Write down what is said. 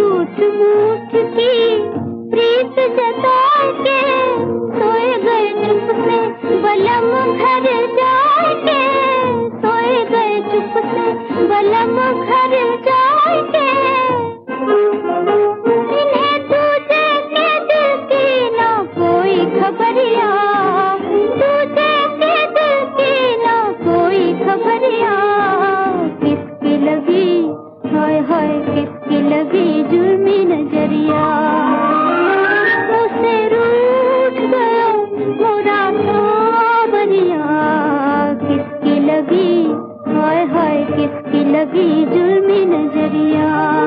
झूठ मूठ की प्रीत जता के लगी जुर्मी नज़रिया। उसे रूठ गया मोरा बनिया। किसकी लगी, हाय हाय, किसकी लगी जुर्मी नज़रिया।